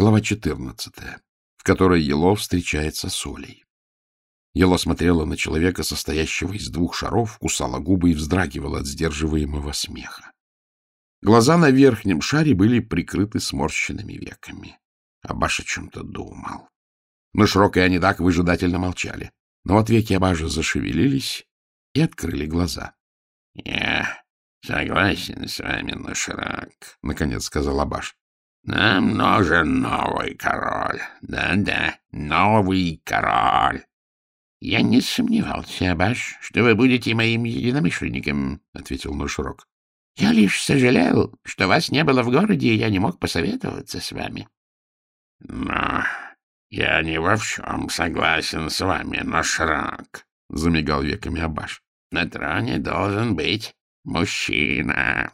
Глава 14, в которой Ело встречается с Олей. Ело смотрела на человека, состоящего из двух шаров, кусала губы и вздрагивала от сдерживаемого смеха. Глаза на верхнем шаре были прикрыты сморщенными веками. Абаш о чем-то думал. Но Шрок и Анидак выжидательно молчали. Но вот веки Абажа зашевелились и открыли глаза. — Я согласен с вами, Нушрак, — наконец сказал Абаш. — Нам нужен новый король. Да-да, новый король. — Я не сомневался, Абаш, что вы будете моим единомышленником, — ответил Нушрок. — Я лишь сожалел, что вас не было в городе, и я не мог посоветоваться с вами. — Но я не во всем согласен с вами, Нушрок, — замигал веками Абаш. — На троне должен быть мужчина.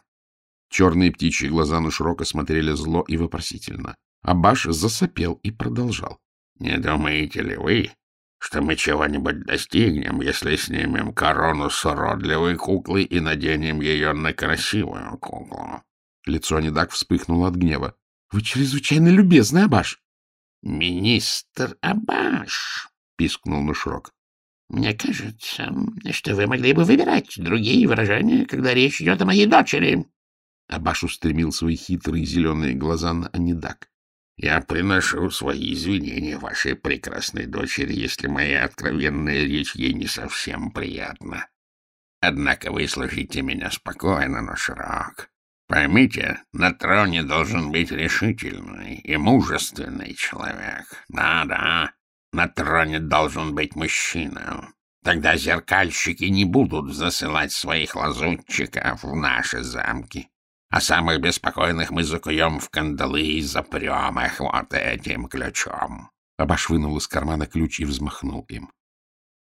Черные птичьи глаза Нушрока смотрели зло и вопросительно. Абаш засопел и продолжал. — Не думаете ли вы, что мы чего-нибудь достигнем, если снимем корону с уродливой куклы и наденем ее на красивую куклу. Лицо Недак вспыхнуло от гнева. — Вы чрезвычайно любезный, Абаш. — Министр Абаш, — пискнул Нушрок. — Мне кажется, что вы могли бы выбирать другие выражения, когда речь идет о моей дочери. Абаш устремил свои хитрые зеленые глаза на Анидак. Я приношу свои извинения вашей прекрасной дочери, если моя откровенная речь ей не совсем приятна. Однако вы слушайте меня спокойно, но широк. Поймите, на троне должен быть решительный и мужественный человек. Да-да, на троне должен быть мужчина. Тогда зеркальщики не будут засылать своих лазутчиков в наши замки а самых беспокойных мы закуем в кандалы и запрем их вот этим ключом. Абаш вынул из кармана ключ и взмахнул им.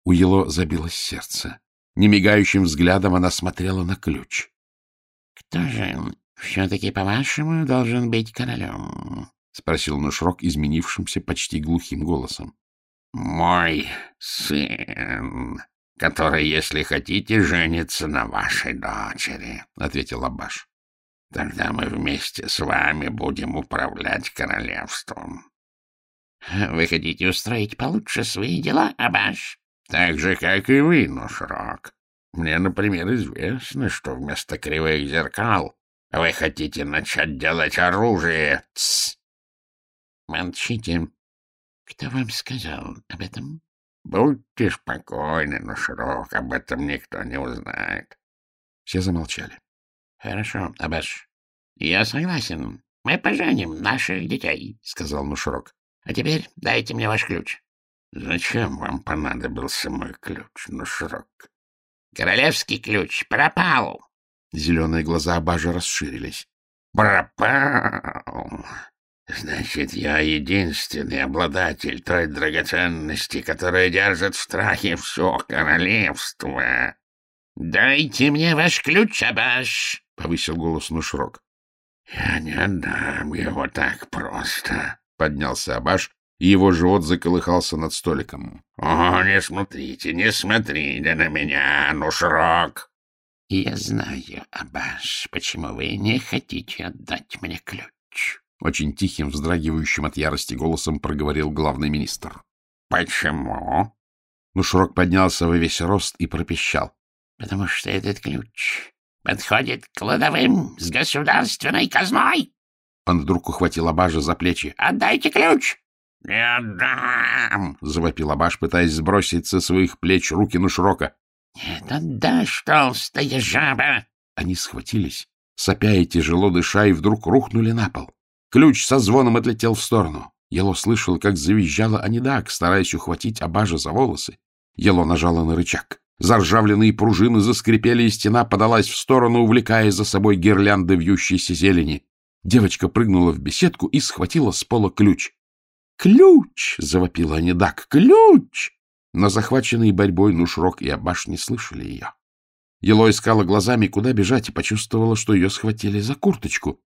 У Ело забилось сердце. Немигающим взглядом она смотрела на ключ. — Кто же все-таки, по-вашему, должен быть королем? — спросил Нушрок изменившимся почти глухим голосом. — Мой сын, который, если хотите, женится на вашей дочери, — ответил Абаш. Тогда мы вместе с вами будем управлять королевством. Вы хотите устроить получше свои дела, Абаш? Так же, как и вы, Нушрок. Мне, например, известно, что вместо кривых зеркал вы хотите начать делать оружие. Тсс! Молчите. Кто вам сказал об этом? Будьте спокойны, Нушрок, об этом никто не узнает. Все замолчали. — Хорошо, Абаш. — Я согласен. Мы поженим наших детей, — сказал Нушрок. — А теперь дайте мне ваш ключ. — Зачем вам понадобился мой ключ, Нушрок? — Королевский ключ пропал. Зеленые глаза Абажа расширились. — Пропал. Значит, я единственный обладатель той драгоценности, которая держит в страхе все королевство. — Дайте мне ваш ключ, Абаш! — повысил голос Нушрок. — Я не отдам его так просто, — поднялся Абаш, и его живот заколыхался над столиком. — О, не смотрите, не смотрите на меня, Нушрок! — Я знаю, Абаш, почему вы не хотите отдать мне ключ. Очень тихим, вздрагивающим от ярости голосом проговорил главный министр. — Почему? Нушрок поднялся во весь рост и пропищал. — Потому что этот ключ подходит к кладовым с государственной казной. Он вдруг ухватил Абажа за плечи. — Отдайте ключ! — Не отдам! — завопил Абаш, пытаясь сбросить со своих плеч руки Нушрока. — Нет, отдашь, толстая жаба! Они схватились, сопя и тяжело дыша, и вдруг рухнули на пол. Ключ со звоном отлетел в сторону. Ело слышал, как завизжала Анидак, стараясь ухватить Абажа за волосы. Ело нажала на рычаг. Заржавленные пружины заскрипели, и стена подалась в сторону, увлекая за собой гирлянды вьющейся зелени. Девочка прыгнула в беседку и схватила с пола ключ. «Ключ!» — завопила Анидак. «Ключ!» Но захваченные борьбой Нушрок и Абаш не слышали ее. Ело искала глазами, куда бежать, и почувствовала, что ее схватили за курточку.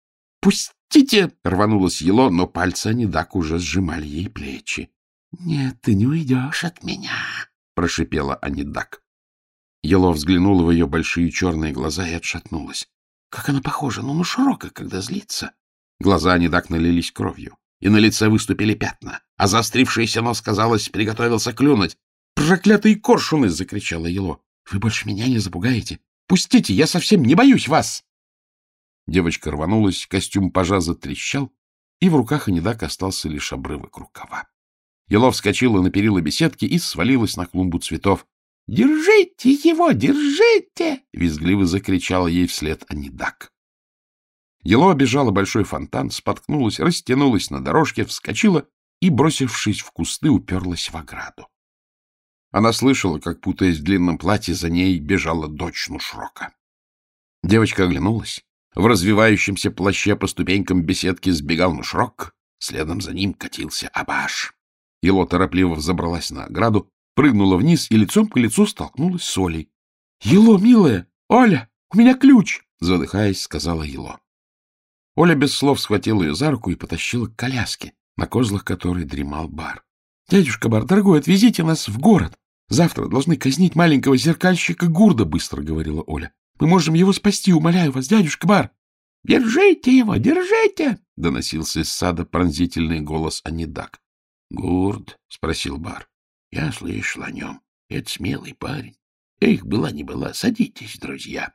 «Пустите!» — рванулась Ело, но пальцы Анидак уже сжимали ей плечи. «Нет, ты не уйдешь от меня!» — прошипела Анидак. Ело взглянула в ее большие черные глаза и отшатнулась. Как она похожа, ну, ну, широкая, когда злится. Глаза Анидак налились кровью. и на лице выступили пятна, а заострившийся нос, казалось, приготовился клюнуть. «Проклятые коршуны!» — закричала Ело. «Вы больше меня не запугаете! Пустите, я совсем не боюсь вас!» Девочка рванулась, костюм пажа затрещал, и в руках Анидак остался лишь обрывок рукава. Ело вскочила на перила беседки и свалилась на клумбу цветов. — Держите его, держите! — визгливо закричала ей вслед Анидак. Ело обежала большой фонтан, споткнулась, растянулась на дорожке, вскочила и, бросившись в кусты, уперлась в ограду. Она слышала, как, путаясь в длинном платье, за ней бежала дочь Нушрока. Девочка оглянулась. В развивающемся плаще по ступенькам беседки сбегал Нушрок, следом за ним катился Абаш. Ело торопливо взобралась на ограду, прыгнула вниз и лицом к лицу столкнулась с Олей. — Ело, милая! Оля, у меня ключ! — задыхаясь, сказала Ело. Оля без слов схватила ее за руку и потащила к коляске, на козлах которой дремал бар. — Дядюшка Бар, дорогой, отвезите нас в город. Завтра должны казнить маленького зеркальщика Гурда, — быстро говорила Оля. — Мы можем его спасти, умоляю вас, дядюшка Бар. — Держите его, держите! — доносился из сада пронзительный голос Анидак. — Гурд? — спросил Бар. — Я слышал о нем. Это смелый парень. Эх, была не была. Садитесь, друзья.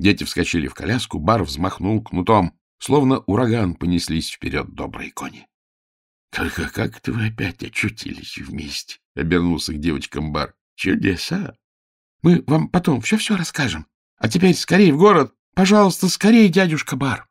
Дети вскочили в коляску, Бар взмахнул кнутом. Словно ураган понеслись вперед добрые кони. — Только как-то вы опять очутились вместе, — обернулся к девочкам Бар. — Чудеса! Мы вам потом все-все расскажем. А теперь скорее в город. Пожалуйста, скорее, дядюшка Бар.